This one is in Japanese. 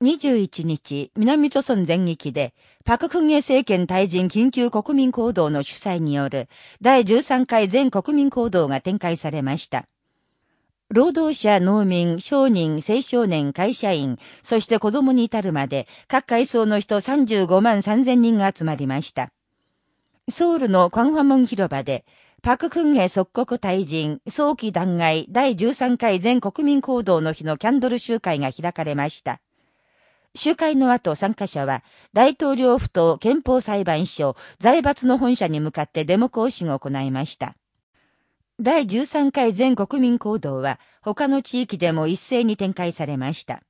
21日、南朝鮮全域で、パククンゲ政権退陣緊急国民行動の主催による第13回全国民行動が展開されました。労働者、農民、商人、青少年、会社員、そして子供に至るまで、各階層の人35万3千人が集まりました。ソウルのクァンファモン広場で、パククンヘ即刻退陣、早期弾劾第13回全国民行動の日のキャンドル集会が開かれました。集会の後参加者は、大統領府と憲法裁判所、財閥の本社に向かってデモ行進を行いました。第13回全国民行動は、他の地域でも一斉に展開されました。